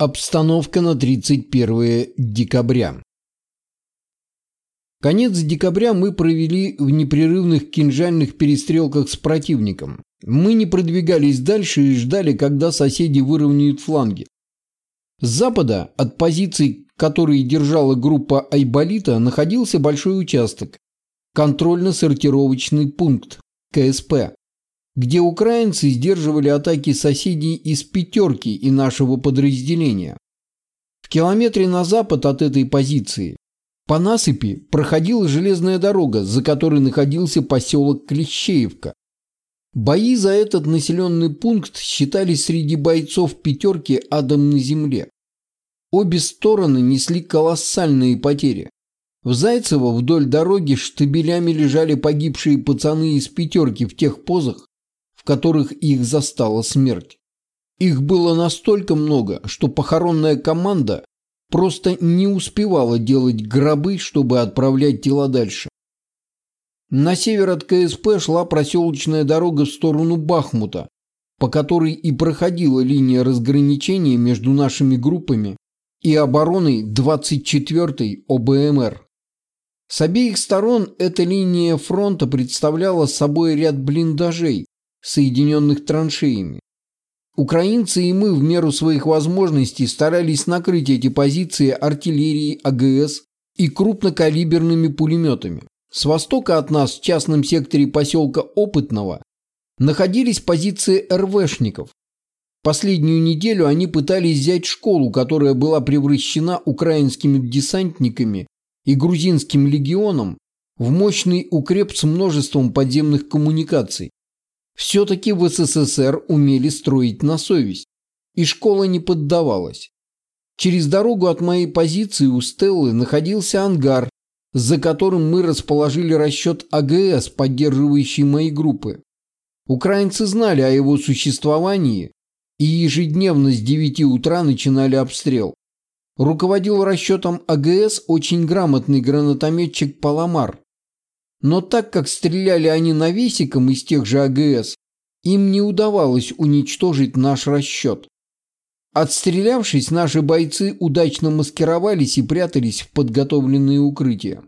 Обстановка на 31 декабря. Конец декабря мы провели в непрерывных кинжальных перестрелках с противником. Мы не продвигались дальше и ждали, когда соседи выровняют фланги. С запада, от позиций, которые держала группа Айболита, находился большой участок, контрольно-сортировочный пункт, КСП, где украинцы сдерживали атаки соседей из «пятерки» и нашего подразделения. В километре на запад от этой позиции по насыпи проходила железная дорога, за которой находился поселок Клещеевка. Бои за этот населенный пункт считались среди бойцов «пятерки» адом на земле. Обе стороны несли колоссальные потери. В Зайцево вдоль дороги штабелями лежали погибшие пацаны из «пятерки» в тех позах, которых их застала смерть. Их было настолько много, что похоронная команда просто не успевала делать гробы, чтобы отправлять тела дальше. На север от КСП шла проселочная дорога в сторону Бахмута, по которой и проходила линия разграничения между нашими группами и обороной 24-й ОБМР. С обеих сторон эта линия фронта представляла собой ряд блиндажей, соединенных траншеями. Украинцы и мы в меру своих возможностей старались накрыть эти позиции артиллерией АГС и крупнокалиберными пулеметами. С востока от нас, в частном секторе поселка Опытного, находились позиции РВшников. Последнюю неделю они пытались взять школу, которая была превращена украинскими десантниками и грузинским легионом в мощный укреп с множеством подземных коммуникаций. Все-таки в СССР умели строить на совесть, и школа не поддавалась. Через дорогу от моей позиции у Стеллы находился ангар, за которым мы расположили расчет АГС, поддерживающий мои группы. Украинцы знали о его существовании и ежедневно с 9 утра начинали обстрел. Руководил расчетом АГС очень грамотный гранатометчик Паламар, но так как стреляли они навесиком из тех же АГС, им не удавалось уничтожить наш расчет. Отстрелявшись, наши бойцы удачно маскировались и прятались в подготовленные укрытия.